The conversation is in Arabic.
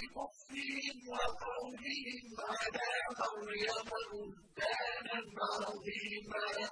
بِكُفْرِهِمْ وَقَوْلِهِمْ عَلَىٰ مَرْيَمَ بُهْتَانًا عَظِيمًا